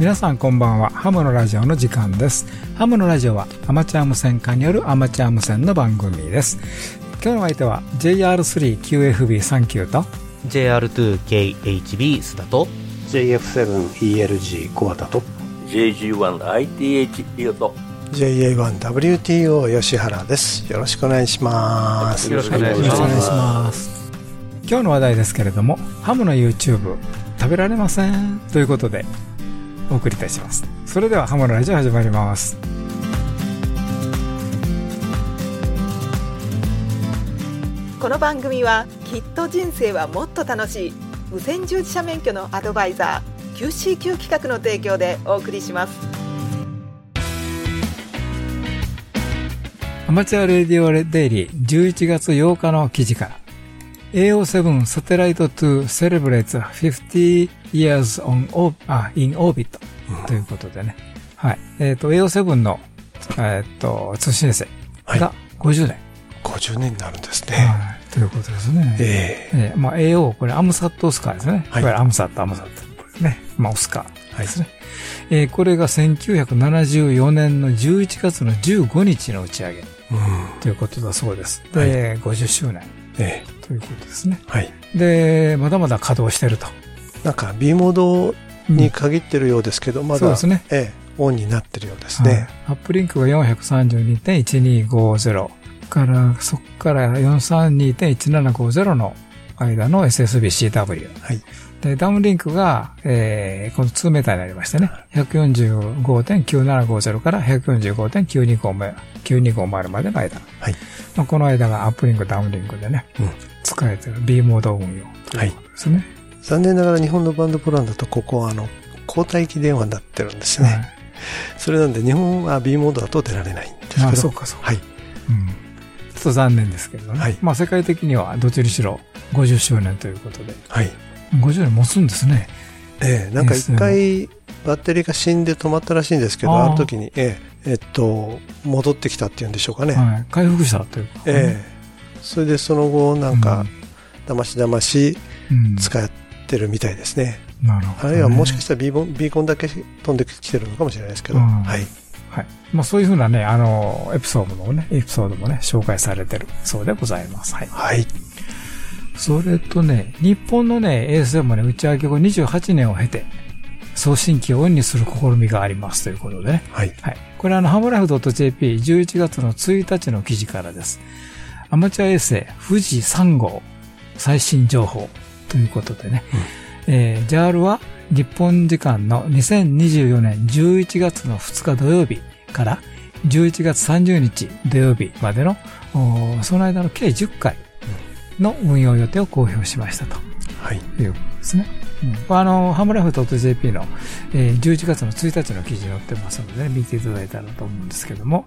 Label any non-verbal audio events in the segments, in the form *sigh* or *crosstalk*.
皆さんこんばんは。ハムのラジオの時間です。ハムのラジオはアマチュア無線化によるアマチュア無線の番組です。今日の相手は JR3QFB39 と JR2KHB 須田と JF7ELG 小畑と JG1ITH リオと JA1WTO 吉原ですよろしくお願いしますよろしくお願いしますよろしくお願いします。今日の話題ですけれども、ハムの YouTube 食べられませんということでお送りいたします。それではハムのラジオ始まります。この番組はきっと人生はもっと楽しい無線従事者免許のアドバイザー QCQ 企画の提供でお送りしますアマチュアレディオデイリー11月8日の記事から AO7 Satellite to celebrates 50 years on あ in orbit ということでね。はい。えっ、と、AO7 の、えっ、と、通信衛星が50年、50年になるんですね、はい。ということですね。ええーまあ、AO、これアムサットオスカーですね。はいいわゆるアムサット、アムサットですね。まあ、オスカーですね。えーこれが1974年の11月の15日の打ち上げえうんということだそうです。で、50周年ええということですね。はいで、まだまだ稼働してると。なんか B モードに限ってるようですけど、まだそうですね。ええオンになってるようですはい。ね、アップリンクが432.1250から、そこから432.1750の間の SSBCW。はい。で、ダウンリンクが、えー、この2メーターになりましてね、145.9750から145.9250までの間。はい。まあ、この間がアップリンク、ダウンリンクでね、うん。使えてる B モード運用ということですね。残念ながら日本のバンドプランだとここはあの広帯域電話になってるんですね、はい。それなんで日本は B モードだと出られないんですけど。あそうかそうか。はい。うん。ちょっと残念ですけどね。はい。まあ世界的にはどっちにしろ50周年ということで、はい。50年持つんですね。ええなんか一回バッテリーが死んで止まったらしいんですけど、あの時に、えええっと、戻ってきたっていうんでしょうかね。はい。回復したということね、ええ。それでその後、なんか、だましだましうん、うん使ってるみたいですね。なるほど、あるいはもしかしたらビーコンビーコンだけ飛んできてるのかもしれないですけど、うんはい。はい。まあそういうふうなね、あの、エピソードもね、エピソードもね、紹介されてるそうでございます。はい。はい。それとね、日本のね、衛星もね、打ち上げ後28年を経て、送信機をオンにする試みがありますということでね。はい。はい。これはあの、ハムライフ .jp11 月の1日の記事からです。アマチュア衛星富士3号最新情報ということでね。えー JAL は日本時間の2024年11月の2日土曜日から11月30日土曜日までの、その間の計10回の運用予定を公表しましたと。はい。ということですね。うん、あの、ハムライフ .jp の、えー11月の1日の記事に載ってますので、ね、見ていただいたらと思うんですけども、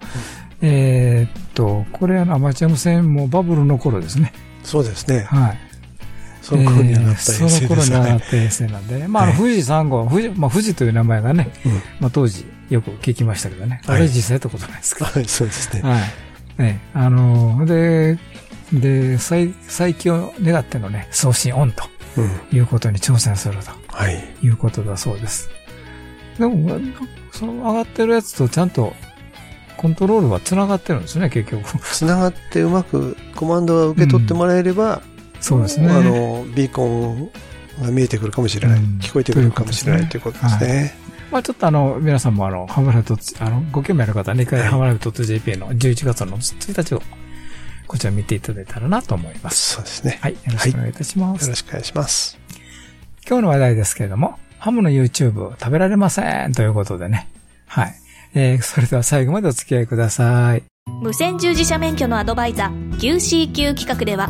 えーっと、これあのアマチュア無線もバブルの頃ですね。そうですね。はい。その頃にはなった衛えーそ星の頃に。はなった衛星なんで、まあ、富士3号、富士、まあ、富士という名前がね、うんまあ、当時よく聞きましたけどね。あはいれ実際やったことないですけど。はい、そうですね。はい。ね、あの、で、で、最、最強を願ってのね、送信オンとうん。いうことに挑戦すると。はい。いうことだそうです。でも、その上がってるやつとちゃんとコントロールは繋がってるんですね、結局。つながってうまくコマンドが受け取ってもらえれば、そうですね。あの、ビーコンが見えてくるかもしれない。うん聞こえてくるかもしれないとというここととですね。まあちょっとあの、皆さんもあの、ハムライト、あの、ご興味ある方は2回はいハムライト .jp の11月の1日を、こちら見ていただいたらなと思います。そうですね。はい。よろしくお願いいたします。よろしくお願いします。今日の話題ですけれども、ハムの YouTube 食べられませんということでね。はい。えー、それでは最後までお付き合いください。無線従事者免許のアドバイザー QCQ 企画では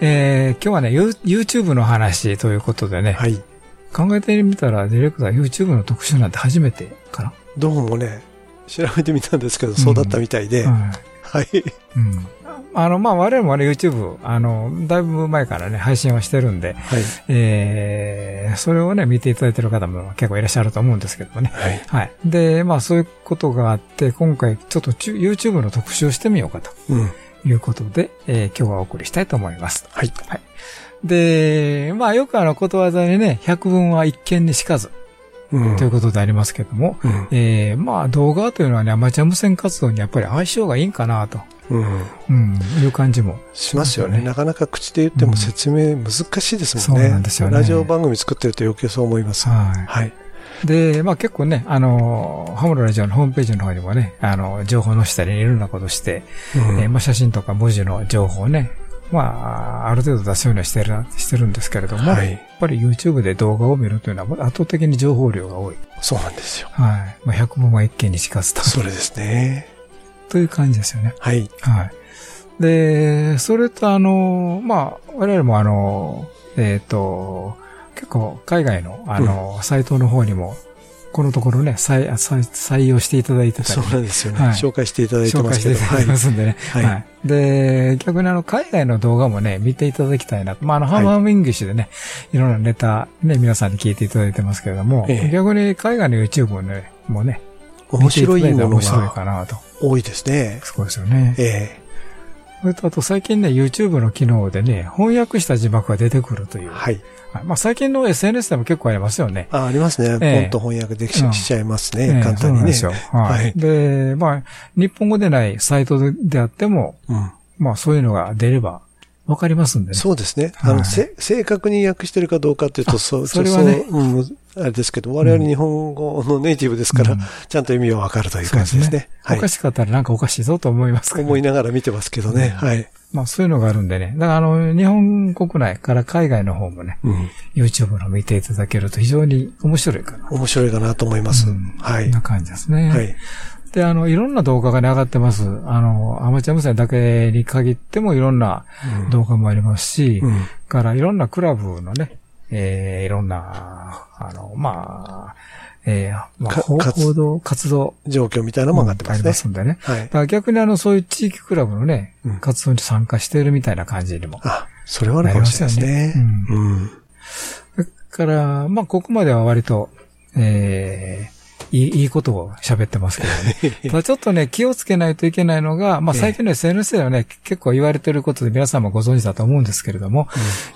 えー、今日はね、ユ YouTube の話ということでね、はい。考えてみたら、ディレクター YouTube の特集なんて初めてかな？どうもね、調べてみたんですけど、そうだったみたいで、はい。はい。うん。あの、まあ、我々もね、YouTube、あの、だいぶ前からね、配信をしてるんで、はい。えー、それをね、見ていただいてる方も結構いらっしゃると思うんですけどもね。はい。はい。で、まあ、そういうことがあって、今回、ちょっと YouTube の特集をしてみようかとうん。いうことで、えー今日はお送りしたいと思います。はい。はい。で、まあ、よくあの、ことわざにね、百聞は一見にしかず、うん。ということでありますけども、うん。えー、まあ、動画というのはね、アマチュア無線活動にやっぱり相性がいいんかなと、うん。うん、いう感じも。しますよね。なかなか口で言っても説明難しいですもんね。そうなんですよねラジオ番組作ってると余計そう思います。はい。はい。で、まあ結構ね、あの、ハムロラジオのホームページの方にもね、あの、情報載せたりいろんなことして、うんえーまあ写真とか文字の情報をね、まあ、ある程度出すようにはしてる、してるんですけれども、はいやっぱり YouTube で動画を見るというのは圧倒的に情報量が多い。そうなんですよ。はい。まあ、100分は一見にしかずと。それですね。という感じですよね。はい。はい。で、それとあの、まあ、我々もあの、えっ、と、結構海外のあの、サイトの方にも、このところね、採採採用していただいてたりそうなんですよね。はい紹介していただいて紹介していますけど。ただいてますんでね。はいはい。で、逆にあの、海外の動画もね、見ていただきたいな。まあ、あの、ハムハムイングリッシュでね、いろんなネタ、ね、皆さんに聞いていただいてますけれども、ええ逆に海外の YouTube もね、もうね、面白いもの面白いがかなと。多いですね。そうですよね。えそれとあと最近ね、YouTube の機能でね、翻訳した字幕が出てくるという。えはい。はいまあ最近の SNS でも結構ありますよね。あ、ありますね。ええポンと翻訳できうんしちゃいますええね。簡単にね。そうですよ。ははいい。で、まあ、日本語でないサイトであっても、うんまあそういうのが出ればわかりますんでね。そうですね。あの、はいせ正確に訳してるかどうかっていうと、あそう、それはねそううん、あれですけど、我々日本語のネイティブですから、うんちゃんと意味はわかるという感じですね。はいおか。しかったらなんかおかしいぞと思いますけど、思いながら見てますけどね。はい。まあそういうのがあるんでね。だからあの、日本国内から海外の方もね、うん。YouTube の見ていただけると非常に面白いかな。面白いかなと思います。うんはいな。感じですね。はい。で、あの、いろんな動画がね、上がってます。あの、アマチュア無線だけに限ってもいろんなうん動画もありますし、うん。からいろんなクラブのね、えー、いろんな、あの、まあ、えー、まあ、報道、活動状況みたいなのも上がってまありすね。ますんでね。はいだ。から逆にあの、そういう地域クラブのね、うん活動に参加しているみたいな感じにも。あ、それはあるかもしれないですね。なりますうん。だから、まあ、ここまでは割と、えー、いい、いいことを喋ってますけどね。*laughs* ただちょっとね、気をつけないといけないのが、まあ、最近の SNS ではね、結構言われてることで皆さんもご存知だと思うんですけれども、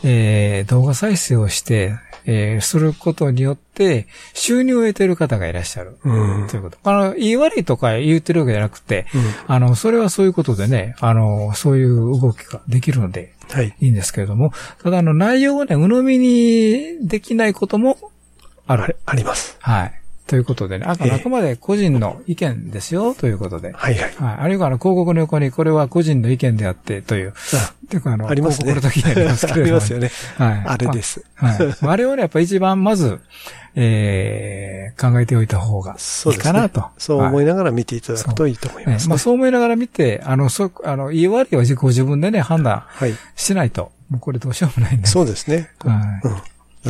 えー、動画再生をして、えー、することによって、収入を得ている方がいらっしゃる。うん。ということ。あの、言い悪いとか言ってるわけじゃなくて、うんあの、それはそういうことでね、あの、そういう動きができるので、はい。いいんですけれども、ただあの内容をね、鵜呑みにできないこともある。あります。はい。ということでね、あええあくまで個人の意見ですよ、ということで。はいはい。はい。あるいはあの広告の横にこれは個人の意見であってという、ていうかあの、ありますね。広告の時にありますけれども。*laughs* ありますよね。はい。あれです。はい。あれをね、*laughs* やっぱ一番まず、えー、考えておいた方がいいかなと。。そう思はいながら見ていただくといいと思いますね。ええまあそう思いながら見て、あの、そう、あの、言い悪いは自己自分でね、判断はい。しないと、もうこれどうしようもないんで。そうですね。はい。うん。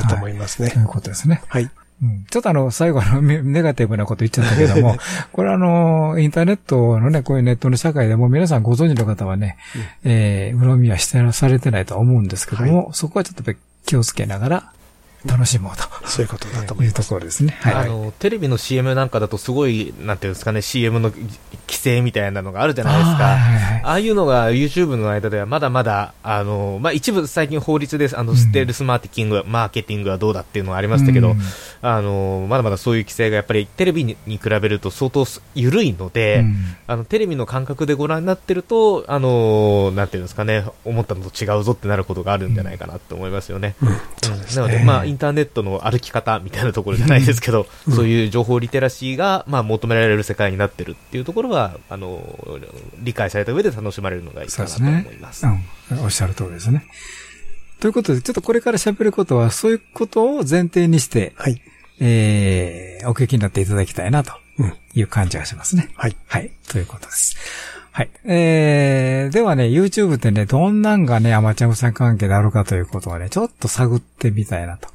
だと思いますねとい。うことですね。はい。うん。ちょっとあの、最後あの、め *laughs* ネガティブなこと言っちゃったけども、*laughs* これあの、インターネットのね、こういうネットの社会でも皆さんご存知の方はね、えー、うろみはしてされてないとは思うんですけども、そこはちょっと気をつけながら楽しもうそういうことだとというと思います。ころですね。はい。あのテレビの CM なんかだとすごい、なんていうんですかね、CM の規制みたいなのがあるじゃないですか。はいはいはいああいうのが YouTube の間ではまだまだ、あの、まあ、一部最近法律です。あの、うんステルスマーケティング、マーケティングはどうだっていうのがありましたけど、うんあの、まだまだそういう規制がやっぱりテレビにに比べると相当緩いので、うんあの、テレビの感覚でご覧になってると、あの、なんていうんですかね、思ったのと違うぞってなることがあるんじゃないかなと思いますよね。うん。そうですなので、ね。まあ、インターネットの歩き方みたいなところじゃないですけど、そういう情報リテラシーが、まあ、求められる世界になってるっていうところは、あの、理解された上で楽しまれるのがいいかなと思います。うん。おっしゃる通りですね。ということで、ちょっとこれから喋ることは、そういうことを前提にして、はい。えー、お聞きになっていただきたいなとうん。いう感じがしますね。はい。はい。ということです。はい。えー、ではね、YouTube ってね、どんなんがね、アマチュア無線関係であるかということをね、ちょっと探ってみたいなと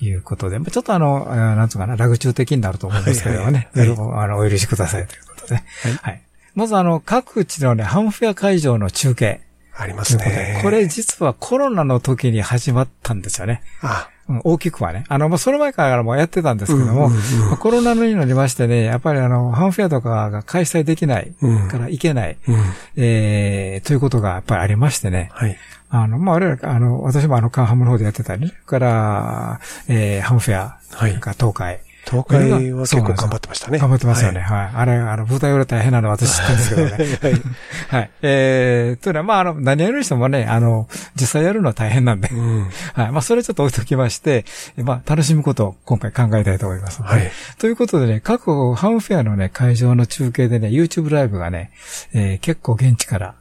いうことで、まあちょっとあの、えーなんつうかな、ラグ中的になると思うんですけどもね、はいはいよろあの、お許しくださいということで、はい。まずあの、各地のね、ハンフェア会場の中継。ありますね。これ実はコロナの時に始まったんですよね。あ、うん大きくはね。あの、まあ、その前からもやってたんですけども、うんうんうんまあコロナのになりましてね、やっぱりあの、ハンフェアとかが開催できないうんから行けない、うん。えー、ということがやっぱりありましてね。はい。あの、まあ、我々、あの、私もあの、カンハムの方でやってたりね。それから、えー、ハンフェア、はいから東海。東海は結構頑張ってましたね。頑張ってますよね。はい。あれ、あの、舞台裏大変なの私知ってるんですけどね。はい。はい。えー、というのは、まあ、あの、何やるにしてもね、あの、実際やるのは大変なんで。うん。はい。まあ、それちょっと置いときまして、えまあ、楽しむことを今回考えたいと思います。はい。ということでね、各ハンフェアのね、会場の中継でね、YouTube ライブがね、えー結構現地から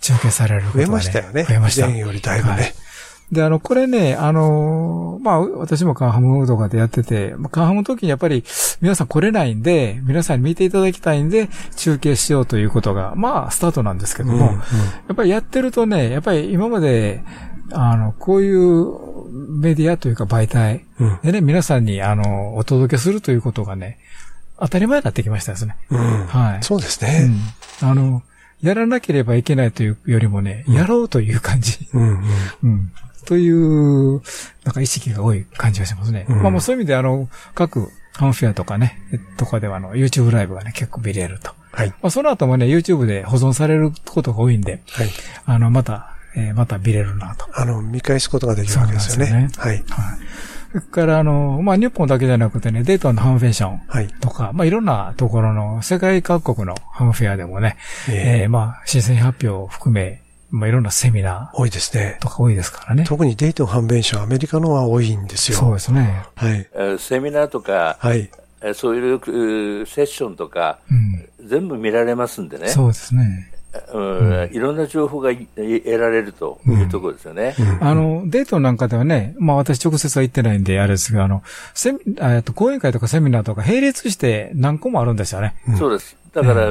中継されること増えがね。ましたよね。増えました。以前よりだいぶはいね。で、あの、これね、あのーまあ、私もカンハム動画でやってて、まあ、カンハムの時にやっぱり皆さん来れないんで、皆さんに見ていただきたいんで、中継しようということが、まあ、スタートなんですけども、うんうんやっぱりやってるとね、やっぱり今まで、あの、こういうメディアというか媒体うん。でね、皆さんに、あの、お届けするということがね、当たり前になってきましたですね。うん。はいそうですうね。ん。あの、やらなければいけないというよりもね、やろうという感じ。うん。うん。うん。という、なんか意識が多い感じがしますね。うんまあもうそういう意味であの、各ハンフェアとかね、とかではあの、YouTube ライブがね、結構見れると。はい。まあその後もね、YouTube で保存されることが多いんで、はい。あの、また、えーまた見れるなと。あの、見返すことができるわけですよそうなんね。はい。はい。それからあの、まあ日本だけじゃなくてね、デートのハンフェッションはい。とか、まあいろんなところの世界各国のハンフェアでもね、えええーまあ、新製品発表を含め、まあいろんなセミナ多いですねー。とか多いですからね。特にデートの反弁者はアメリカのは多いんですよ。そうですね。はい。えーセミナーとか、はい。えーそういううーセッションとか、うん。全部見られますんでね、そうですね。うんいろんな情報がい得られるというところですよね。あの、デートなんかではね、まあ私直接は行ってないんで、あれですが、あの、セミ、あえっと、講演会とかセミナーとか並列して何個もあるんですよね。そうです。だから、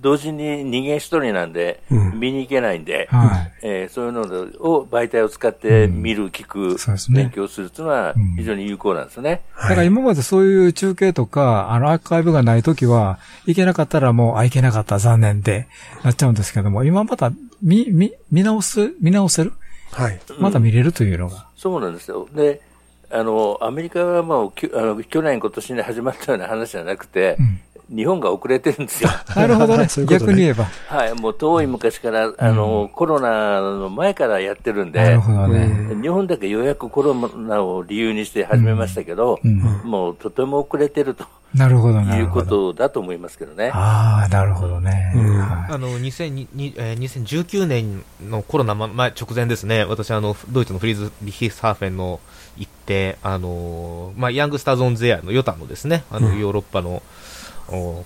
同時に人間一人なんで、うん見に行けないんで、はい。えーそういうのを媒体を使って見る、聞く、勉強するっていうのはうん非常に有効なんですね。だから今までそういう中継とか、あの、アーカイブがないときは、行けなかったらもう、あ、行けなかった、残念で、なっちゃうんですけども、今また、見、見、見直す、見直せる？はい。また見れるというのが。そうなんですよ。で、あの、アメリカはもう、あの去年、今年に始まったような話じゃなくて、日本が遅れてるんですよ。*laughs* なるほどね。*laughs* そういうことね逆に言えば。はい、もう遠い昔から、あの、コロナの前からやってるんでなる、ほどね。日本だけようやくコロナを理由にして始めましたけど、うん。もうとても遅れてるとなるほど、ないうこ。とだと思いますけどね。ああ、なるほどね。うんはいあの2002えー2019年のコロナま前直前ですね、私、あのドイツのフリーズビヒサーフェンの行って、あのまあ、ヤングスターズ・オン・ゼアのヨタのですね、あのヨーロッパの、お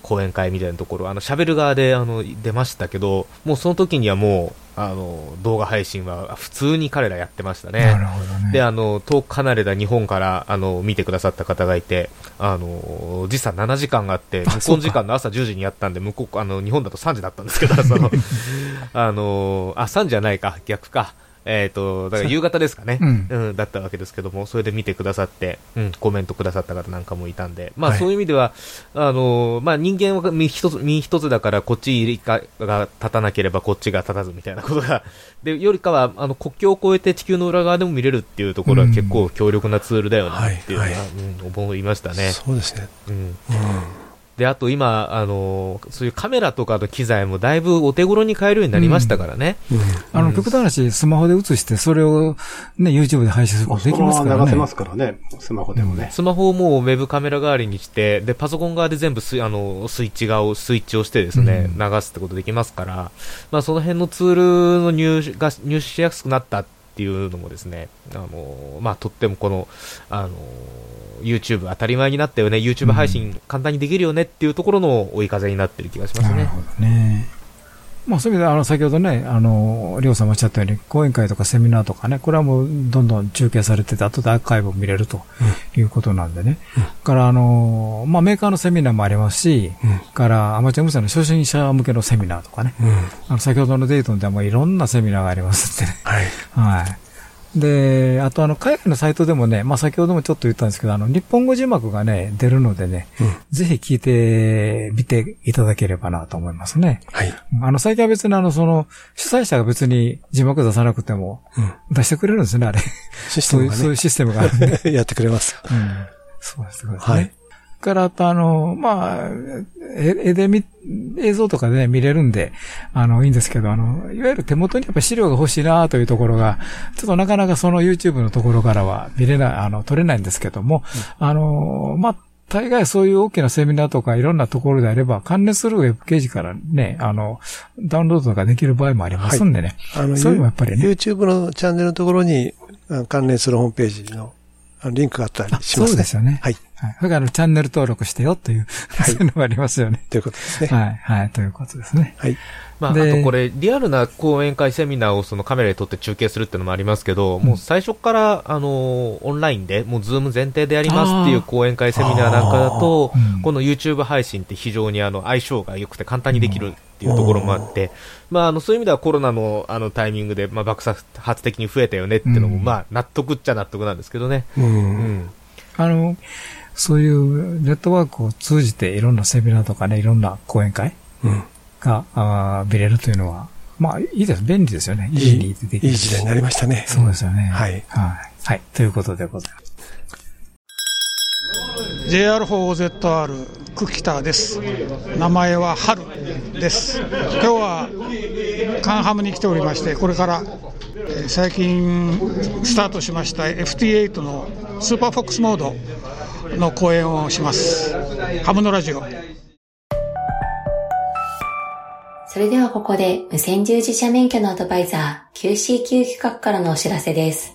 講演会みたいなところ、あの喋る側であの出ましたけど、もうその時にはもうあの動画配信は普通に彼らやってましたね。なるほどね。で、あの、遠く離れた日本から、あの、見てくださった方がいて、あの、時差7時間があって、向こうの時間の朝10時にやったんで、向こう、あの、日本だと3時だったんですけど、その、*laughs* あの、あ、3時じゃないか、逆か。えっ、と、だから夕方ですかね、うんうん、だったわけですけども、それで見てくださって、うん、コメントくださった方なんかもいたんで、まあ、はいそういう意味では、あの、まあ、人間は身一つ、身一つだから、こっちがが立たなければこっちが立たずみたいなことが、*laughs* で、よりかは、あの、国境を越えて地球の裏側でも見れるっていうところはうん結構強力なツールだよなっていうのはうん、思いましたね。そうですね。うん。うん。で、あと今、あの、そういうカメラとかの機材もだいぶお手頃に買えるようになりましたからね。うん。あの、極端な話、スマホで映して、それをね、YouTube で配信することできますからね。流せますからね、スマホでもね。スマホをもうウェブカメラ代わりにして、で、パソコン側で全部スイあのスイッチ側を、スイッチをしてですね、うん流すってことできますから、まあその辺のツールの入手が入手しやすくなったっていうのもですね、あの、まあとってもこの、あの、YouTube 当たり前になったよね、YouTube 配信簡単にできるよねっていうところの追い風になってる気がしますね。なるほどね。まあそういう意味で、あの、先ほどね、あの、りょうさんもおっしゃったように、講演会とかセミナーとかね、これはもうどんどん中継されてて、後でアーカイブを見れるということなんでね。から、あの、まあメーカーのセミナーもありますし、うんからアマチュア無線の初心者向けのセミナーとかね。うん。あの、先ほどのデートでもいろんなセミナーがありますってね。はい。はい。で、あとあの、海外のサイトでもね、まあ先ほどもちょっと言ったんですけど、あの、日本語字幕がね、出るのでね、ぜひ聞いてみていただければなと思いますね。はい。あの、最近は別にあの、その、主催者が別に字幕出さなくても、出してくれるんですね、あれ。システそういう、ムがそういうシステムがあるんで。ね、*laughs* やってくれます。うん。そうです、そうですね。はいから、あの、まあ、え絵で見、映像とかでね、見れるんで、あの、いいんですけど、あの、いわゆる手元にやっぱ資料が欲しいなというところが、ちょっとなかなかその YouTube のところからは見れない、あの、撮れないんですけども、あの、まあ、大概そういう大きなセミナーとかいろんなところであれば、関連するウェブページからね、あの、ダウンロードとかできる場合もありますんでね。あの、そういうのもやっぱりね。YouTube のチャンネルのところにあ関連するホームページのリンクがあったりあしますね。そうですよね。はい。はい。それからあの、チャンネル登録してよという、そういうのがありますよね。ということですね。はい、はい、ということですね。はい。まあ、あでとこれ、リアルな講演会セミナーをそのカメラで撮って中継するっていうのもありますけど、もう最初から、あの、オンラインで、もう Zoom 前提でやりますっていう講演会セミナーなんかだとうん、この YouTube 配信って非常にあの相性が良くて簡単にできるっていうところもあって、まあ、あの、そういう意味ではコロナのあのタイミングで、まあ、爆発的に増えたよねっていうのも、うんまあ、納得っちゃ納得なんですけどね。う。うんん。あの、そういうネットワークを通じていろんなセミナーとかね、いろんな講演会うん。が、あー見れるというのは、まあ、いいです。便利ですよね。いいいてできる。いい時代になりましたね。そうですよね。はいはい。はい。ということでございます。JR4ZR 久喜田です名前は春です今日はカンハムに来ておりましてこれからえー最近スタートしました FT8 のスーパーフォックスモードの講演をしますハムのラジオそれではここで無線従事者免許のアドバイザー QCQ 企画からのお知らせです。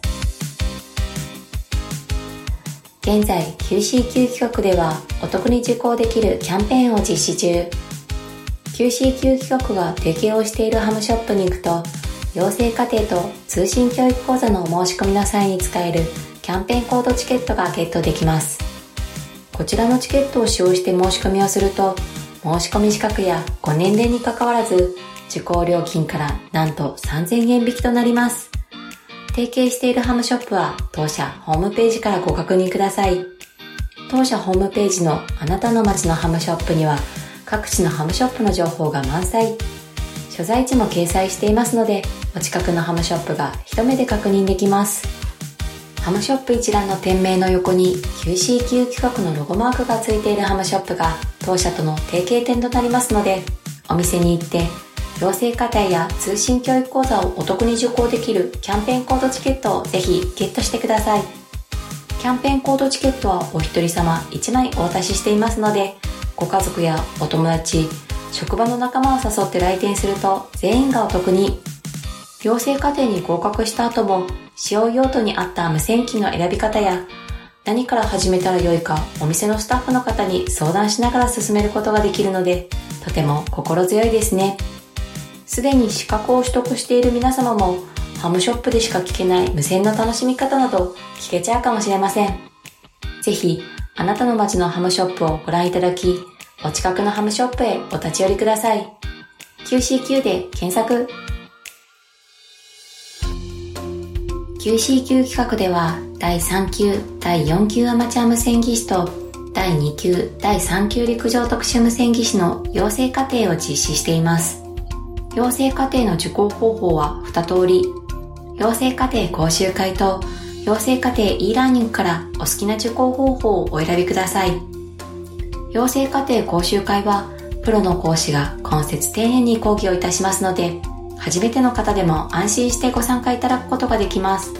現在 QCQ 企画ではお得に受講できるキャンペーンを実施中。QCQ 企画が提供しているハムショップに行くと養成課程と通信教育講座のお申し込みの際に使えるキャンペーンコードチケットがゲットできます。こちらのチケットを使用して申し込みをすると申し込み資格やご年齢に関わらず、受講料金からなんと3000円引きとなります。提携しているハムショップは当社ホームページからご確認ください。当社ホームページのあなたの街のハムショップには各地のハムショップの情報が満載。所在地も掲載していますので、お近くのハムショップが一目で確認できます。ハムショップ一覧の店名の横に QCQ 企画のロゴマークがついているハムショップが当社との提携店となりますので、お店に行って養成課程や通信教育講座をお得に受講できるキャンペーンコードチケットをぜひゲットしてください。キャンペーンコードチケットはお一人様1枚お渡ししていますので、ご家族やお友達、職場の仲間を誘って来店すると全員がお得に。養成課程に合格した後も使用用途に合った無線機の選び方や何から始めたらよいかお店のスタッフの方に相談しながら進めることができるのでとても心強いですね。すでに資格を取得している皆様もハムショップでしか聞けない無線の楽しみ方など聞けちゃうかもしれません。ぜひあなたの街のハムショップをご覧いただきお近くのハムショップへお立ち寄りください。QCQ で検索 QCQ 企画では第3級、第4級アマチュア無線技師と第2級、第3級陸上特殊無線技師の養成課程を実施しています。養成課程の受講方法は2通り。養成課程講習会と養成課程 e ラーニングからお好きな受講方法をお選びください。養成課程講習会はプロの講師が今節丁寧に講義をいたしますので初めての方でも安心してご参加いただくことができます。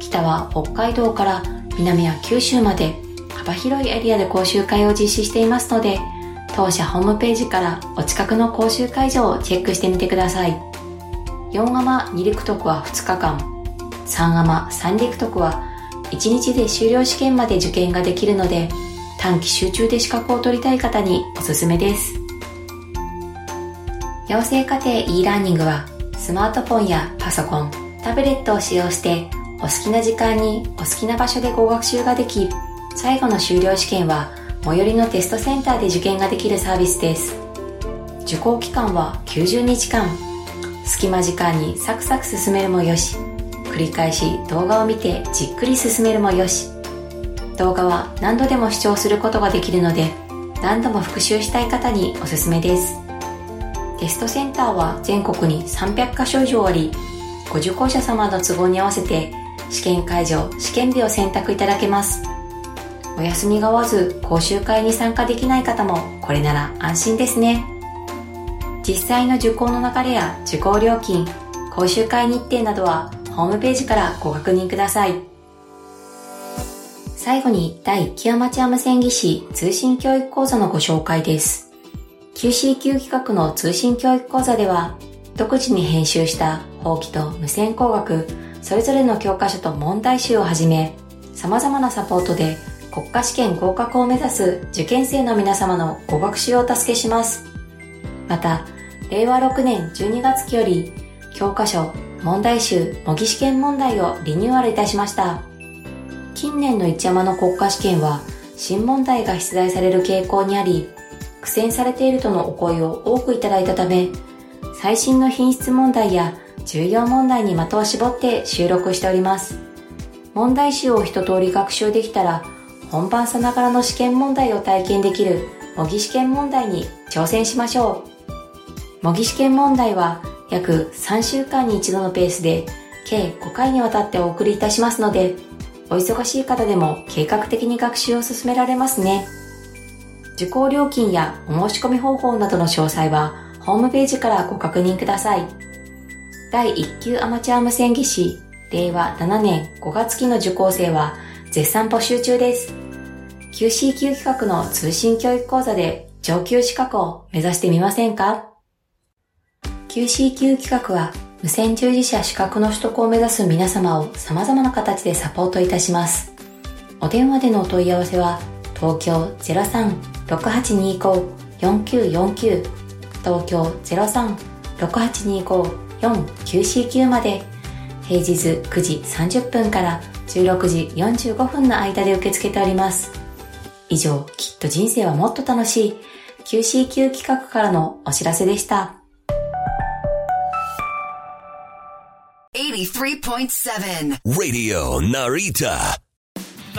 北は北海道から南は九州まで幅広いエリアで講習会を実施していますので、当社ホームページからお近くの講習会場をチェックしてみてください。4アマ2陸徳は2日間、3アマ3陸徳は1日で修了試験まで受験ができるので、短期集中で資格を取りたい方におすすめです。養成課程 e ラーニングはスマートフォンやパソコン、タブレットを使用してお好きな時間にお好きな場所でご学習ができ、最後の修了試験は最寄りのテストセンターで受験ができるサービスです。受講期間は90日間。隙間時間にサクサク進めるもよし、繰り返し動画を見てじっくり進めるもよし動画は何度でも視聴することができるので何度も復習したい方におすすめですテストセンターは全国に300カ所以上ありご受講者様の都合に合わせて試験会場試験日を選択いただけます。お休みが合わず講習会に参加できない方もこれなら安心ですね。実際の受講の流れや受講料金講習会日程などはホームページからご確認ください。最後に第1期アマチュア無線技師通信教育講座のご紹介です。QCQ 企画の通信教育講座では独自に編集した法規と無線工学それぞれの教科書と問題集をはじめ様々なサポートで国家試験合格を目指す受験生の皆様のご学習をお助けします。また令和6年12月期より教科書問題集模擬試験問題をリニューアルいたしました。近年の一山の国家試験は新問題が出題される傾向にあり苦戦されているとのお声を多くいただいたため最新の品質問題や重要問題に的を絞って収録しております。問題集を一通り学習できたら本番さながらの試験問題を体験できる模擬試験問題に挑戦しましょう。模擬試験問題は約3週間に一度のペースで計5回にわたってお送りいたしますのでお忙しい方でも計画的に学習を進められますね。受講料金やお申し込み方法などの詳細はホームページからご確認ください第1級アマチュア無線技師令和7年5月期の受講生は絶賛募集中です QCQ 企画の通信教育講座で上級資格を目指してみませんか ?QCQ 企画は無線従事者資格の取得を目指す皆様を様々な形でサポートいたします。お電話でのお問い合わせは東京03-6825-4949東京03-6825-4949まで。平日9時30分から16時45分の間で受け付けております。以上、きっと人生はもっと楽しい。QCQ 企画からのお知らせでした。Radio Narita.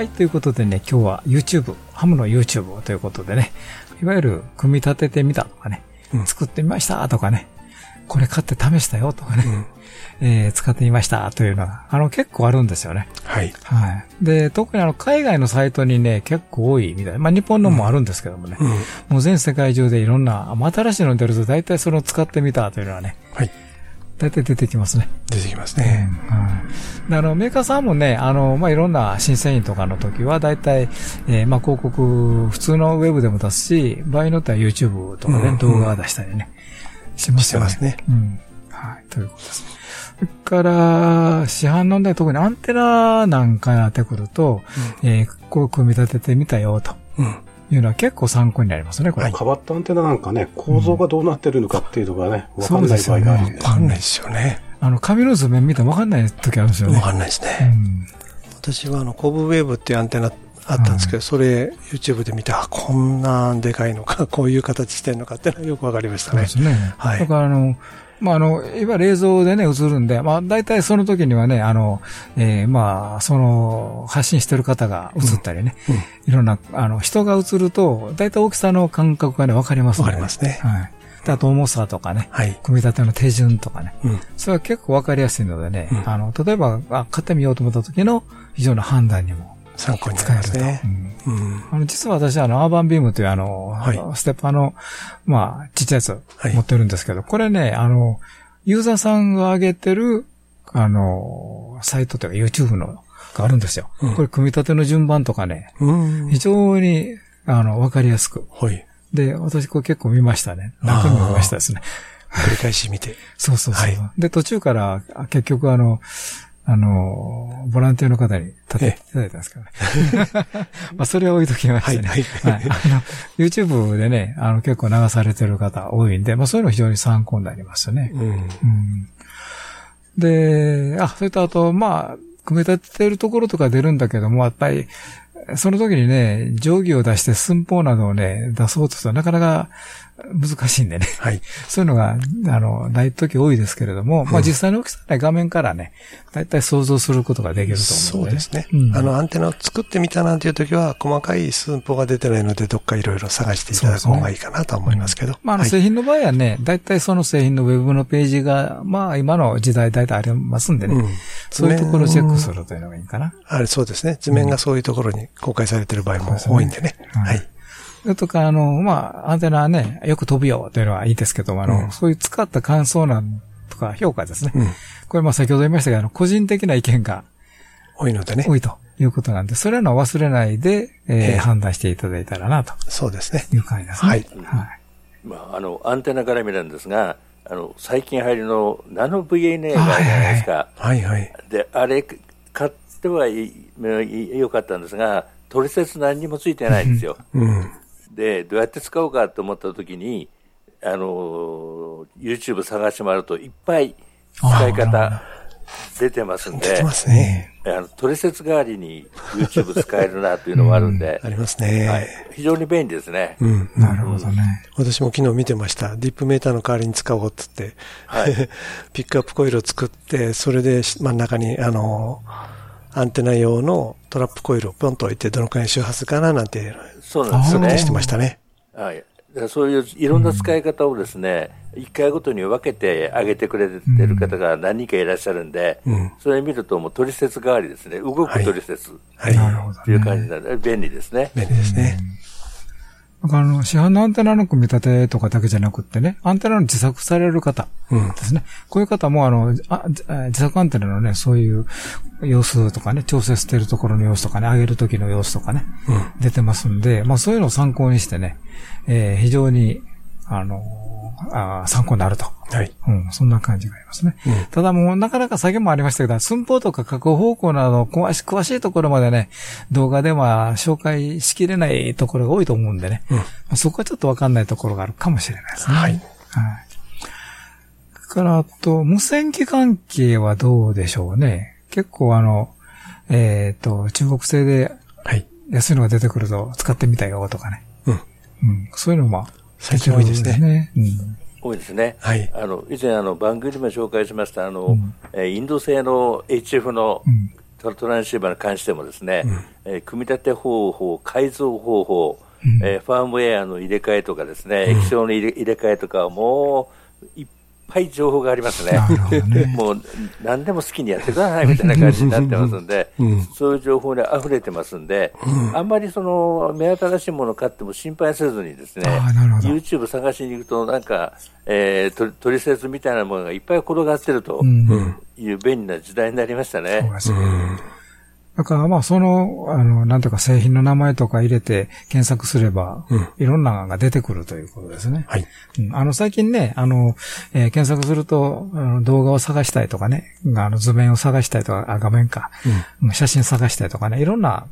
はい、ということでね、今日は YouTube、ハムの YouTube ということでね、いわゆる組み立ててみたとかね、うん、作ってみましたとかね、これ買って試したよとかね、うん *laughs* えー、使ってみましたというのが、あの、結構あるんですよね。はい。はい。で、特にあの、海外のサイトにね、結構多いみたいな。まあ、日本のもあるんですけどもね。うん、もう全世界中でいろんな、新しいの出ると大体それを使ってみたというのはね。はい。大体出てきますね。出てきますね。うん、あの、メーカーさんもね、あの、まあ、いろんな新製品とかの時は、大体、えー、まあ、広告、普通のウェブでも出すし、場合によっては YouTube とかね、うん、動画出したりね、しますよね。してますね。うん。はい。ということです。それから、市販のね、特にアンテナなんかやってくると、うん、えー、こう組み立ててみたよ、と。いうのは結構参考になりますね、これ。変わったアンテナなんかね、構造がどうなってるのかっていうのがね、わ、うん、かんない場合があるんで。わ、かんないですよね。あの、紙の図面見てわかんない時あるんですよね。わかんないですね。うん、私はあの、コブウェーブっていうアンテナあったんですけど、うん、それ YouTube で見て、あ、こんなでかいのか、こういう形してるのかってのはよくわかりましたね。そうですね。はい。だからあの、まあ、あの、いわゆる映像でね、映るんで、まあ、大体その時にはね、あの、えー、まあ、その、発信してる方が映ったりね、うんうん、いろんな、あの、人が映ると、大体大きさの感覚がね、わかりますね。わかりますね。はい。あと重さとかね、はい、組み立ての手順とかね、うん、それは結構わかりやすいのでね、うん、あの、例えば、あ、買ってみようと思った時の非常な判断にも参考になりますね。うん、あの実は私はあの、アーバンビームというあの、はい、ステッパーの、まあ、ちっちゃいやつ持ってるんですけど、はい、これね、あの、ユーザーさんが上げてる、あの、サイトというか YouTube のがあるんですよ。うん、これ組み立ての順番とかね、非常に、あの、わかりやすく。はい。で、私これ結構見ましたね。何回も見ましたですね。繰り返し見て。*laughs* そうそうそう。で、途中から、あ結局あの、あの、ボランティアの方に立てていただいたんですけどね。*laughs* まあ、それは置いときましてね。はいはいあの、YouTube でね、あの、結構流されてる方多いんで、まあ、そういうの非常に参考になりますよね。うん。うんで、あ、それとあと、まあ、組み立ててるところとか出るんだけども、やっぱり、その時にね、定規を出して寸法などをね、出そうとするとなかなか難しいんでね。はい。そういうのが、あの、ない時多いですけれども、まあ実際の大きさはね画面からね、だいたい想像することができると思うんで、そうですね。うんあの、アンテナを作ってみたなんていう時は、細かい寸法が出てないので、どっかいろいろ探していただく方がいいかなとは思いますけど。まあ、あの、はい製品の場合はね、だいたいその製品のウェブのページが、まあ、今の時代だいたいありますんでね、うんそういうところをチェックするというのがいいかな。あれ、そうですね。図面がそういうところに公開されてる場合も多いんでね。はい。それとか、あの、まあ、アンテナはね、よく飛ぶよというのはいいですけども、あの、うんそういう使った感想なんとか評価ですね。うんこれ、まあ、先ほど言いましたが、あの、個人的な意見が多いのでね。多いということなんで、それらの忘れないで、えーええ判断していただいたらな、とそうですね。いう感じですね。はい。はい。まあ、あの、アンテナ絡みなんですが、あの、最近入りのナノ VNA があるじゃないですか。はいはい。で、あれ、買ってはいい良かったんですが、取説何にもついてないんですよ。うん。で、どうやって使おうかと思ったときに、あの、YouTube 探してもらうといっぱい使い方出てますんで、出てますね。あの、取説代わりに YouTube 使えるなというのもあるんで、ありますね。はい、非常に便利ですね。うん。なるほどね。私も昨日見てました。ディップメーターの代わりに使おうって言って、はい *laughs* ピックアップコイルを作って、それで真ん中に、あの、アンテナ用のトラップコイルをポンと置いて、どのくらい周波数かななんて、そうなんですね。してましたね。はい。そういういろんな使い方をですね、一、回ごとに分けてあげてくれてる方が何人かいらっしゃるんで、うんそれ見るともう取説代わりですね。動く取説はい。なるほどという感じになる。便利ですね。便利ですね。だからあの、市販のアンテナの組み立てとかだけじゃなくってね、アンテナの自作される方うん。ですね。こういう方もあの、あ自作アンテナのね、そういう様子とかね、調整してるところの様子とかね、上げる時の様子とかね、うん。出てますんで、まあそういうのを参考にしてね、えー非常に、あのあー参考になると。はい。うん、そんな感じがありますね。うんただもう、なかなか先もありましたけど、寸法とか加工方向など、詳し詳しいところまでね、動画では紹介しきれないところが多いと思うんでね。うんまあそこはちょっとわかんないところがあるかもしれないですね。はい。はい。から、あと、無線機関係はどうでしょうね。結構あの、えっ、と、中国製ではい。安いのが出てくると使ってみたいよとかね。うん。うん。そういうのも最近多いですね。うん。多いですね。はい。あの、以前あの番組でも紹介しました、あの、うんえーインド製の HF のうん。トトランシーバーに関してもですね、うんえー組み立て方法、改造方法、うんえーファームウェアの入れ替えとかですね、液晶の入れ入れ替えとかはもういっぱい情報がありますね。ね。*laughs* もう何でも好きにやってくださいみたいな感じになってますんで、うんそういう情報に溢れてますんで、あんまりその目新しいものを買っても心配せずにですね。YouTube 探しに行くと、なんか、えー、と取説みたいなものがいっぱい転がってるとうん。うん。いう便利な時代になりましたそうね。ですね。うん。だからまあその、あの、なんとか製品の名前とか入れて検索すれば、うんいろんなのが出てくるということですね。はい。うんあの、最近ね、あの、えー検索すると、あの動画を探したいとかね、あの図面を探したいとか、あ画面か、うん写真探したいとかね、いろんな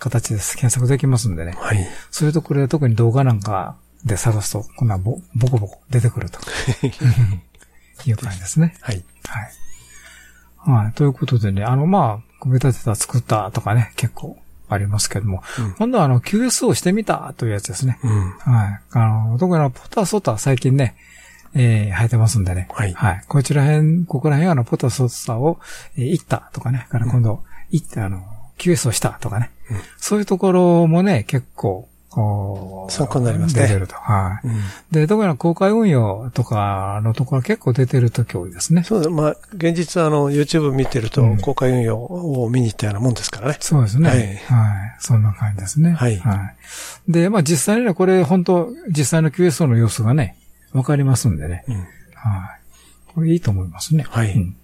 形で検索できますんでね。はい。そういうところで特に動画なんかで探すと、こんなボボコボコ出てくると。*laughs* いう感じですね。はい。はい。はい。ということでね、あの、まあ、組み立てた、作ったとかね、結構ありますけども、うん今度はあの、QS をしてみたというやつですね。うん。はい。あの、特にあの、ポタソタ最近ね、えー、生えてますんでね。はいはい。こちら辺、ここら辺はあの、ポタソタを、えー、行ったとかね、から今度、行ってあの、QS をしたとかね。うんそういうところもね、結構、こう参考になりますね出てると。はい。うんで、特に公開運用とかのところ結構出てるとき多いですね。そうだ、まあ、現実あの、YouTube 見てるとうん、公開運用を見に行ったようなもんですからね。そうですね。ははいい。そんな感じですね。はいで、まあ実際にね、これ本当実際の QSO の様子がね、わかりますんでね。うんはい。これいいと思いますね。はいうん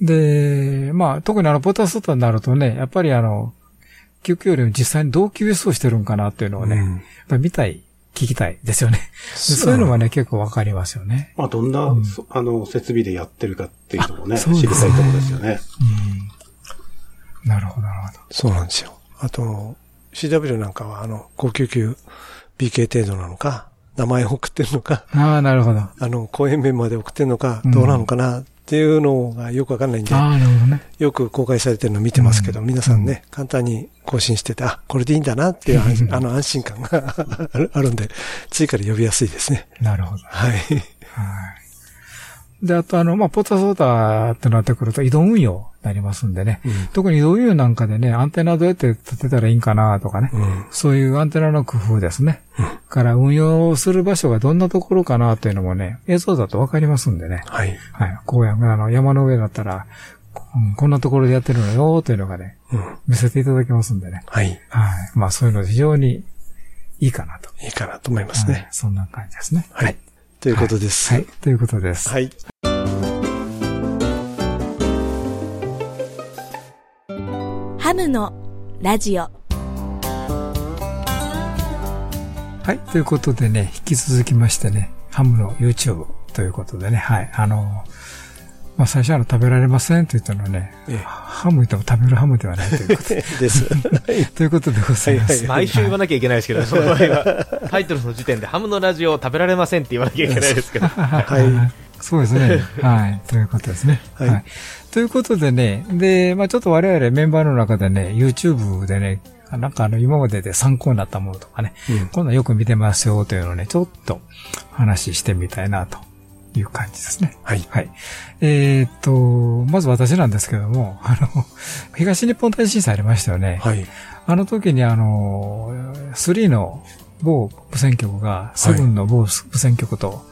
で、まあ特にあの、ポタスタになるとね、やっぱりあの、救急よりも実際にどう QS をしてるんかなっていうのをね、うんやっぱり見たい聞きたいですよね。そういうのがね、結構わかりますよね。まあ、どんな、そあの、設備でやってるかっていうのもね、ね知りたいところですよね。なるほど、なるほど。そうなんですよ。あと、CW なんかは、あの、599 BK 程度なのか、名前を送ってるのか、ああ、なるほど。ああの、公演面まで送ってるのか、うんどうなのかなっていうのがよくわかんないんで、ね。よく公開されてるの見てますけど、皆さんね、簡単に更新してて、あ、これでいいんだなっていう安心あの安心感が *laughs* あるんで、次から呼びやすいですね。なるほど。はい。で、あとあの、まあ、ポッタソータってなってくると移動運用になりますんでね。特に移動運用なんかでね、アンテナどうやって立てたらいいんかなとかね。そういうアンテナの工夫ですね。から運用する場所がどんなところかなというのもね、映像だとわかりますんでね。はい。はい。こうや、あの、山の上だったら、うんこんなところでやってるのよというのがね、見せていただけますんでね。はい。はい。まあそういうの非常にいいかなと。いいかなと思いますね。はいそんな感じですね。はい。ということです。はい。ということです。はい。ハムのラジオ。はい。ということでね、引き続きましてね、ハムの YouTube ということでね、はい。あの、まあ、最初はあの食べられませんと言ったのはね、ハム言っても食べるハムではないということで。*laughs* です。*laughs* ということでございます。毎週言わなきゃいけないですけど、その場合は、タイトルの時点でハムのラジオを食べられませんって言わなきゃいけないですけど。はい。そうですね。はい。ということですね。はいはい。ということでね、で、まあちょっと我々メンバーの中でね、YouTube でね、なんかあの今までで参考になったものとかね、うんこんなんよく見てますよというのをね、ちょっと話してみたいなという感じですね。はい。はい。えーっと、まず私なんですけども、あの、東日本大震災ありましたよね。はい。あの時にあの、3の某無線局が7の某無線局と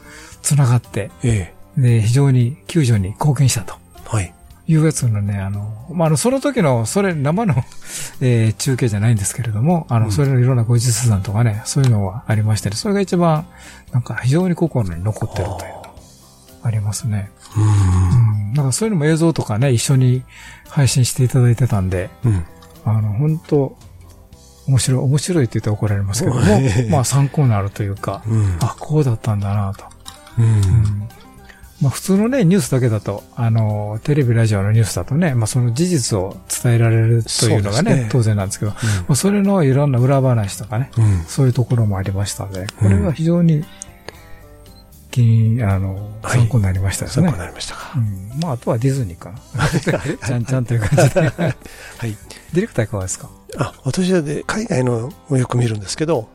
繋がって、えで、非常に救助に貢献したと。はい。いうやつのね、あの、まあ、あの、その時の、それ、生の、*laughs* えー中継じゃないんですけれども、あの、それのいろんな後日談とかね、そういうのがありましてね、それが一番、なんか非常に心に残ってるというのありますね。うん。なんかそういうのも映像とかね、一緒に配信していただいてたんで、うん。あの、本当面白い、面白いって言って怒られますけども、まあ参考になるというか、うんあ、こうだったんだなと。うん。まあ普通のね、ニュースだけだと、あの、テレビ、ラジオのニュースだとね、まあその事実を伝えられるというのがね、ね当然なんですけど、まあそれのいろんな裏話とかね、うんそういうところもありましたので、これは非常に、気に、あの、参考になりましたですね。参考になりましたか。うん。まああとはディズニーかな。*laughs* ちゃんちゃんという感じで。はい。ディレクターいかがですか？あ、私はで、海外のもよく見るんですけど、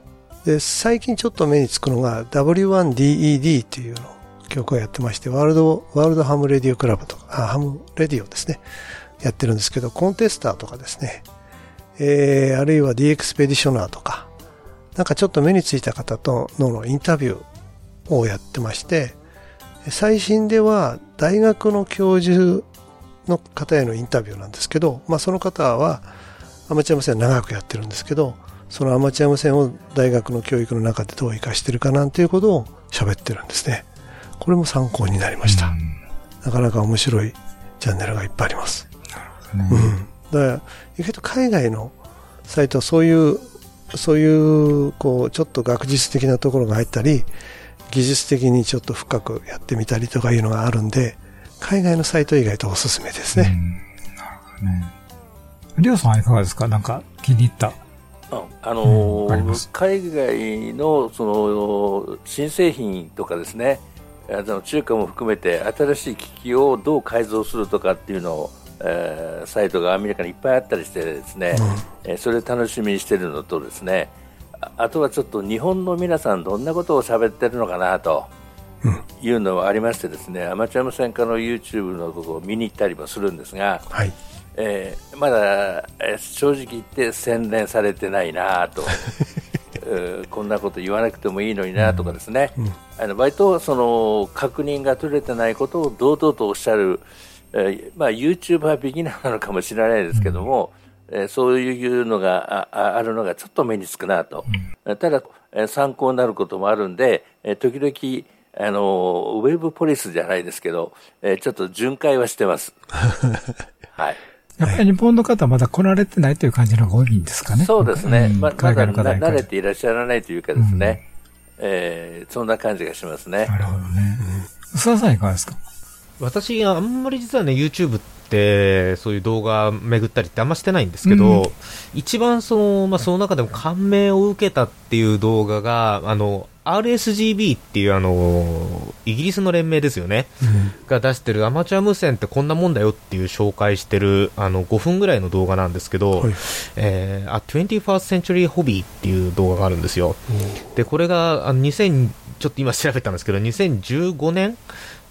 で、最近ちょっと目につくのが W1DED っていうの曲をやってまして、 World、World Ham Radio Club とか、 Ham Radio ですね。やってるんですけど、コンテスターとかですね、えー、あるいは D エクスペディショナーとか、なんかちょっと目についた方とののインタビューをやってまして、最新では大学の教授の方へのインタビューなんですけど、まあその方はアマチュア無線長くやってるんですけど、そのアマチュア無線を大学の教育の中でどう活かしてるかなんていうことを喋ってるんですね。これも参考になりました。なかなか面白いチャンネルがいっぱいあります。うん。だから、意外と海外のサイトはそういう、そういう、こう、ちょっと学術的なところが入ったり、技術的にちょっと深くやってみたりとかいうのがあるんで、海外のサイトは意外とおすすめですね。リオさんはいかがですか？なんか気に入った。あのーうん海外のその新製品とかですね、あの中華も含めて新しい機器をどう改造するとかっていうのを、えーサイトがアメリカにいっぱいあったりしてですね、えーそれ楽しみにしてるのとですね、ああとはちょっと日本の皆さんどんなことを喋ってるのかなと。いうのはありましてですねアマチュア無線化の YouTube のところを見に行ったりもするんですが、はい。えーまだ、えー正直言って洗練されてないなと、えーこんなこと言わなくてもいいのになとかですね、あの割とその確認が取れてないことを堂々とおっしゃる、えーまあ、YouTuber はビギナーなのかもしれないですけども、えーそういうのがあああるのがちょっと目につくなと、ただ、えー参考になることもあるんで、えー時々あのウェブポリスじゃないですけど、えーちょっと巡回はしてます。*laughs* はいやっぱり日本の方はまだ来られてないという感じの方が多いんですかね。そうですね。んままだ海外の方にな慣れていらっしゃらないというかですね。えー、そんな感じがしますね。なるほどね。須田さんいかがですか？私、あんまり実はね、YouTube って、そういう動画巡ったりってあんましてないんですけど、うん一番その、まあ、その中でも感銘を受けたっていう動画が、あの、RSGB っていうあの、イギリスの連盟ですよね。が出してるアマチュア無線ってこんなもんだよっていう紹介してる、あの、5分ぐらいの動画なんですけど、はいえー、あ、21st Century Hobby っていう動画があるんですよ。で、これが、あの、2000、ちょっと今調べたんですけど、2015年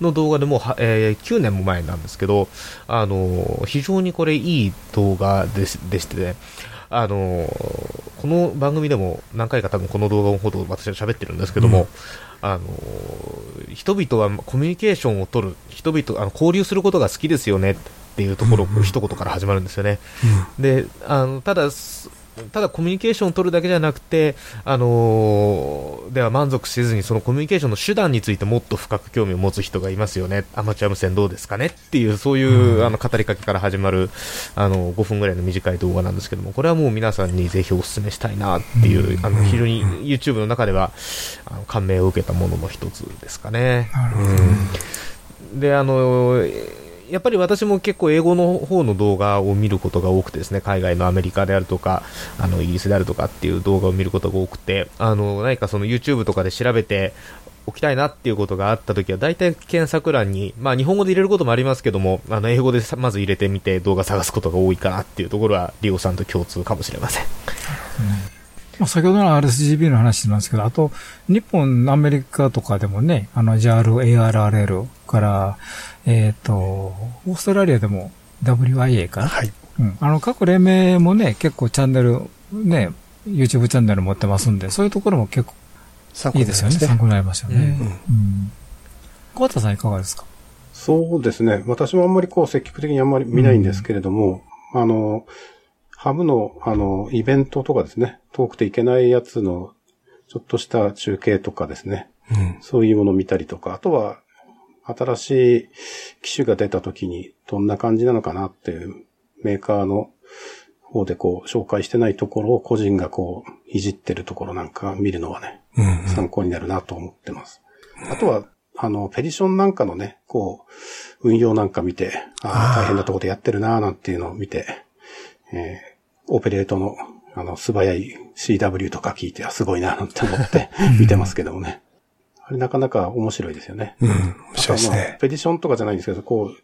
の動画でもうは、えー9年も前なんですけど、あの、非常にこれいい動画ですでしてね、あの、この番組でも何回か多分この動画のほど私は喋ってるんですけども、あの、人々はコミュニケーションを取る、人々、あの交流することが好きですよねっていうところ、一言から始まるんですよね。で、あの、ただ、すただコミュニケーションを取るだけじゃなくて、あのーでは満足せずにそのコミュニケーションの手段についてもっと深く興味を持つ人がいますよね。アマチュア無線どうですかねっていう、そういう、あの語りかけから始まる、あの、5分ぐらいの短い動画なんですけども、これはもう皆さんにぜひお勧めしたいなっていう、あの、非常に YouTube の中では、あの感銘を受けたものの一つですかね。なるほどうんで、あの、やっぱり私も結構英語の方の動画を見ることが多くてですね、海外のアメリカであるとか、あの、イギリスであるとかっていう動画を見ることが多くて、あの、何かその YouTube とかで調べておきたいなっていうことがあったときは、大体検索欄に、まあ日本語で入れることもありますけども、あの、英語でまず入れてみて動画探すことが多いかなっていうところは、リオさんと共通かもしれません。まあ、先ほどの RSGB の話なんですけど、あと、日本、アメリカとかでもね、あの、JAL、ARRL から、えっ、と、オーストラリアでも WIA かな？はい。うん。あの、各連盟もね、結構チャンネル、ね、YouTube チャンネル持ってますんで、そういうところも結構いいですよね。参考になりますよね。うんうん。小畑さんいかがですか？そうですね。私もあんまりこう積極的にあんまり見ないんですけれども、あの、ハムの、あの、イベントとかですね、遠くていけないやつの、ちょっとした中継とかですね、うん。そういうものを見たりとか、あとは、新しい機種が出た時にどんな感じなのかなっていうメーカーの方でこう紹介してないところを個人がこういじってるところなんか見るのはね、うん。参考になるなと思ってます。あとは、あの、ペディションなんかのね、こう、運用なんか見て、ああ、大変なところでやってるななんていうのを見て、えーオペレートの、あの、素早い CW とか聞いて、あすごいななんて思って見てますけどもね。あれなかなか面白いですよね。うん。面白いですまあね。ペディションとかじゃないんですけど、こう、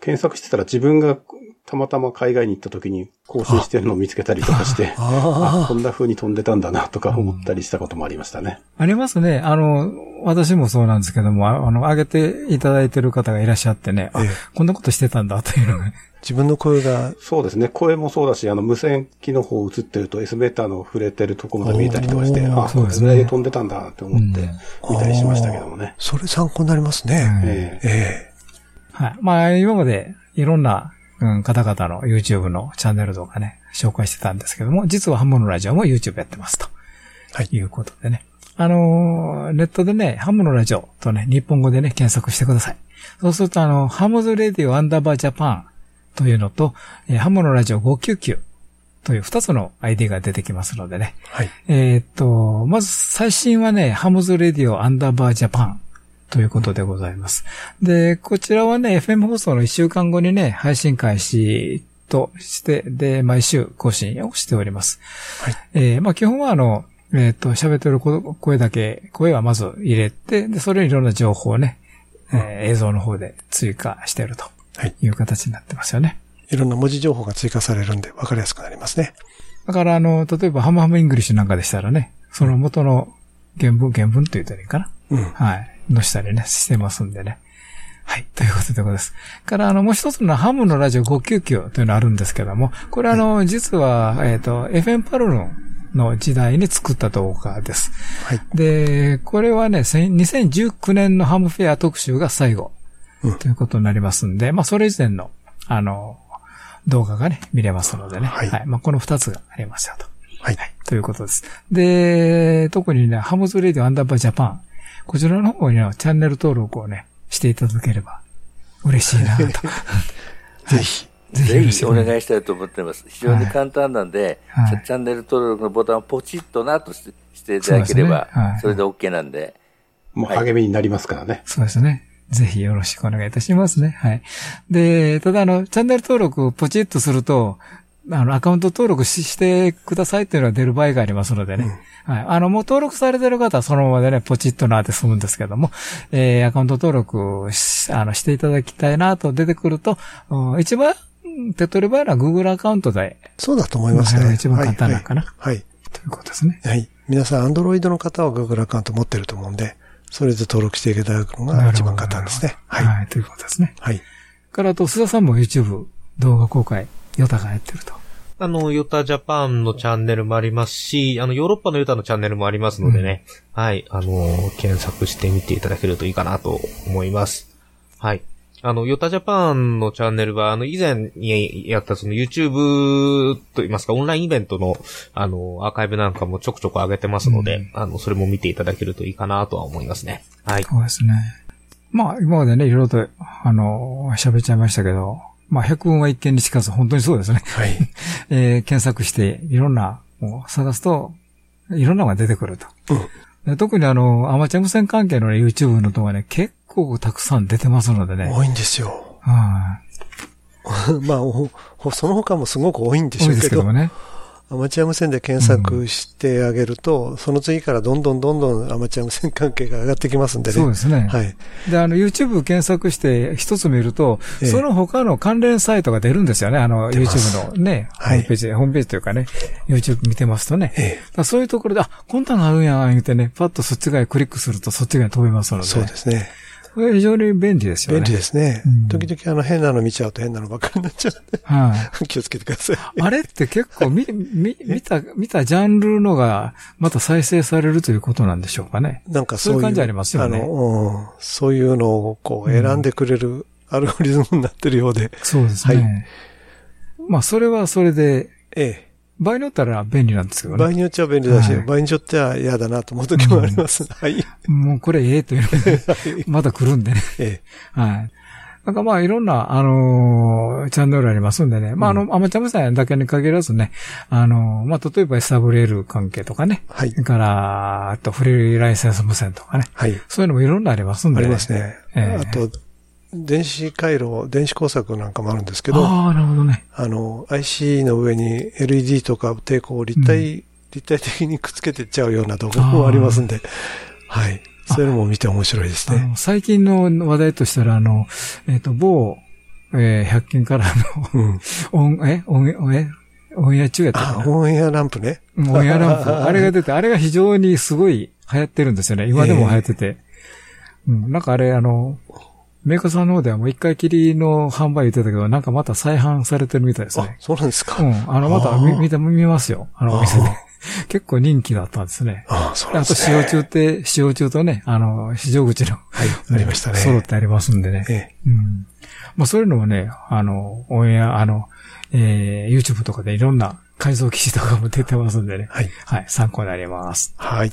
検索してたら自分がたまたま海外に行った時に更新してるのを見つけたりとかして、*laughs* ああこんな風に飛んでたんだなとか思ったりしたこともありましたね。ありますね。あの、私もそうなんですけども、ああの、上げていただいてる方がいらっしゃってね、あええ、こんなことしてたんだというのがね。自分の声が、そうですね。声もそうだし、あの、無線機の方映ってると S メーターの触れてるところが見えたりとかして、あ、そうですねこれぐらいで飛んでたんだって思って見たりしましたけどもね。それ参考になりますね。えええはい。まあ、今までいろんな、うん、方々の YouTube のチャンネルとかね、紹介してたんですけども、実はハムのラジオも YouTube やってますと。はいいうことでね。あのーネットでね、ハムのラジオとね、日本語でね、検索してください。そうすると、あの、ハムズレディオアンダーバージャパンというのと、えーハムのラジオ599という二つの ID が出てきますのでね。はい。えーっと、まず最新はね、ハムズレディオアンダーバージャパンということでございます。で、こちらはね、FM 放送の1週間後にね、配信開始として、で、毎週更新をしております。はい。えーまあ基本はあの、えーっと、喋ってる声だけ、声はまず入れて、で、それにいろんな情報をね、えー映像の方で追加してるとはいいう形になってますよね。いろんな文字情報が追加されるんで分かりやすくなりますね。だから、あの、例えば、ハムハムイングリッシュなんかでしたらね、その元の原文、原文って言ったらいいかな。うん。はい。の下にね、してますんでね。はい。ということでございます。から、あの、もう一つのハムのラジオ599というのあるんですけども、これあの、実は、えっ、と、FM パルルンの時代に作った動画です。はい。で、これはね、せん2019年のハムフェア特集が最後うんということになりますんで、まあ、それ以前の、あの、動画がね、見れますのでね。はいまあ、この二つがありましたと。はい。ということです。で、特にね、ハムズレディオアンダーバージャパン。こちらの方にはチャンネル登録をね、していただければ嬉しいなと。*laughs* ぜひ。ぜひおい。願いしたいと思っています。非常に簡単なんで、はいチャチャンネル登録のボタンをポチッとなとしてしていただければ、そねはいそれで OK なんで、もう励みになりますからね。そうですね。ぜひよろしくお願いいたしますね。はい。で、ただあの、チャンネル登録をポチッとすると、あの、アカウント登録ししてくださいっていうのが出る場合がありますのでね。はい。あの、もう登録されてる方はそのままでね、ポチッとなって済むんですけども、えー、アカウント登録し、あの、していただきたいなと出てくると、うん一番手っ取り早いのは Google アカウントで、そうだと思いますね。はい一番簡単なのかなはい。はい。ということですね。はい。皆さん、Android の方は Google アカウント持ってると思うんで、それで登録していただくのが一番簡単ですね。はい。はい、ということですね。はい。からあと、須田さんも YouTube 動画公開、ヨタがやってると。あの、ヨタジャパンのチャンネルもありますし、あの、ヨーロッパのヨタのチャンネルもありますのでね、はい、あの、検索してみていただけるといいかなと思います。はい。あの、ヨタジャパンのチャンネルは、あの、以前にやったその YouTube といいますか、オンラインイベントの、あの、アーカイブなんかもちょくちょく上げてますので、あの、それも見ていただけるといいかなとは思いますね。はい。そうですね。まあ、今までね、いろいろと、あの、喋っちゃいましたけど、まあ、百聞は一見にしかず、本当にそうですね。はい。*laughs* えー検索して、いろんな、もう探すと、いろんなのが出てくると。で特にあの、アマチュア無線関係の、ね、YouTube の動画ね、結構たくさん出てますのでね。多いんですよ。は *laughs* まあ、その他もすごく多いんでい。多いしょうけど、ですけどもね。アマチュア無線で検索してあげると、その次からどんどんどんどんアマチュア無線関係が上がってきますんでね。そうですね。はい。で、あの、YouTube 検索して一つ見ると、ええその他の関連サイトが出るんですよね。あの、YouTube のね、ホはいームページ、ホームページというかね、YouTube 見てますとね。ええだからそういうところで、あ、こんなのあるんや、言ってね、パッとそっち側へクリックするとそっち側に飛べますので。そうですね。これ非常に便利ですよね。便利ですね。うん時々あの変なの見ちゃうと変なのばっかりになっちゃうんで、はい。気をつけてください。あれって結構見、*laughs* 見、見た、見たジャンルのが、また再生されるということなんでしょうかね。なんかそういう。感じありますよねあの、うんそういうのをこう選んでくれるアルゴリズムになってるようで。そうですね。はいまあ、それはそれで、え場合によったら便利なんですけえ。どね。場合によっちゃ便利だし、はい場合によっては嫌だなと思う時もあります。はい。もうこれええというまだ来るんでね。えはい。なんかまあいろんな、あのーチャンネルありますんでね。まああの、アマチュア無線だけに限らずね、あのーまあ例えば SWL 関係とかね。はいそれから、あとフリーライセンス無線とかね。え。はい。そういうのもいろんなありますんであね。りますね。ええあと、電子回路、電子工作なんかもあるんですけど、あああ、なるほどね。の、IC の上に LED とか抵抗を立体、立体的にくっつけてっちゃうような動画もありますんで、はい。そういうのも見て面白いですね。最近の話題としたら、あの、えっ、と、某、えー、100均からの、うん。オン、え、オン、オン、え、オンエア中やったかあ、なオンエアランプね。オンエアランプ。*laughs* あれが出て、あれが非常にすごい流行ってるんですよね。今でも流行ってて。うん、なんかあれ、あの、メーカーさんの方ではもう一回きりの販売言ってたけど、なんかまた再販されてるみたいですあね、。そうなんですか。うん。あの、また見、見て、見ますよ。あのお店であ。*laughs* 結構人気だったんですね。ああ、そうであと、なんですね。使用中って、使用中とね、あの、市場口の、はい、ありましたね。揃ってありますんでね。ええ。うん。まあそういうのもね、あの、オンエア、あの、えー、YouTube とかでいろんな改造記事とかも出てますんでね。はい。はい、参考になります。はい。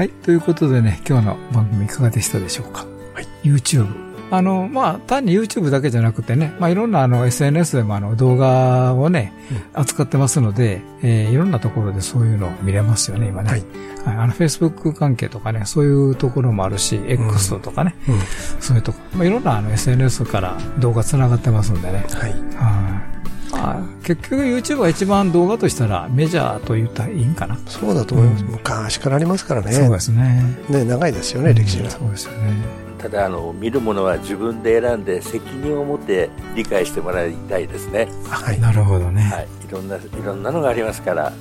はい。ということでね、今日の番組いかがでしたでしょうか？はい。YouTube。あの、まあ、単に YouTube だけじゃなくてね、まあ、いろんなあの SNS でもあの動画をね、扱ってますので、えーいろんなところでそういうのを見れますよね、今ね。はいはい。あの、Facebook 関係とかね、そういうところもあるし、X とかね、うん。そういうとこ、まあ、いろんなあの SNS から動画繋がってますんでね。はい。はい。まあ、結局 YouTube が一番動画としたらメジャーと言ったらいいんかな。そうだと思います。うん昔からありますからね。そうですね。ね、長いですよね、歴史が。そうですよね。ただあの見るものは自分で選んで責任を持って理解してもらいたいですね、はい。なるほどね。はい、いろんないろんなのがありますから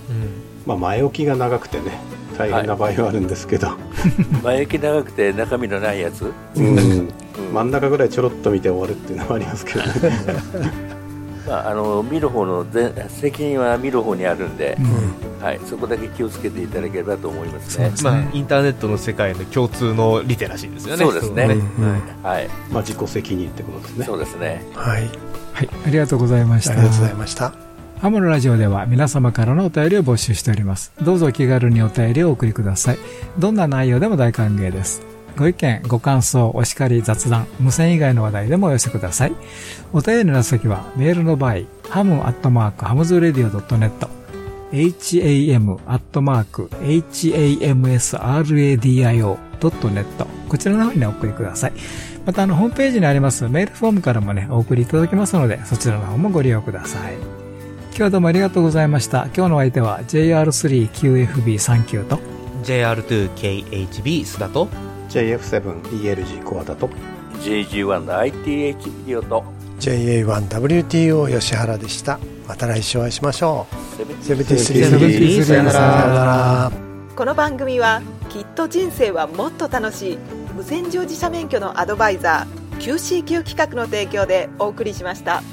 まあ、前置きが長くてね、大変な場合はあるんですけど、*laughs* 前行き長くて中身のないやつ、うんうん真ん中ぐらいちょろっと見て終わるっていうのはありますけどね。*laughs* まあ、あの見る方の全責任は見る方にあるんで、はい、そこだけ気をつけていただければと思いますね。まあ、インターネットの世界の共通のリテラシーですよね。そうですね。はい。はい。まあ、自己責任ってことですね。そうですね。はい。はい。ありがとうございました。ありがとうございました。ハムのラジオでは皆様からのお便りを募集しております。どうぞお気軽にお便りをお送りください。どんな内容でも大歓迎です。ご意見、ご感想、お叱り、雑談、無線以外の話題でもお寄せください。お便りの先はメールの場合、ハムアットマークハムズレディオ .net、ham アットマーク hamsradio.net こちらの方にお送りください。またあの、ホームページにありますメールフォームからもね、お送りいただけますので、そちらの方もご利用ください。今日はどうもありがとうございました。今日のお相手は JR3QFB39 と JR2KHB 須田と JF7ELG コアだと JG1 の ITH ビデオと JA1WTO 吉原でした。また来週お会いしましょう。73 73さよならさよなら。この番組はきっと人生はもっと楽しい無線乗自社免許のアドバイザー QCQ 企画の提供でお送りしました。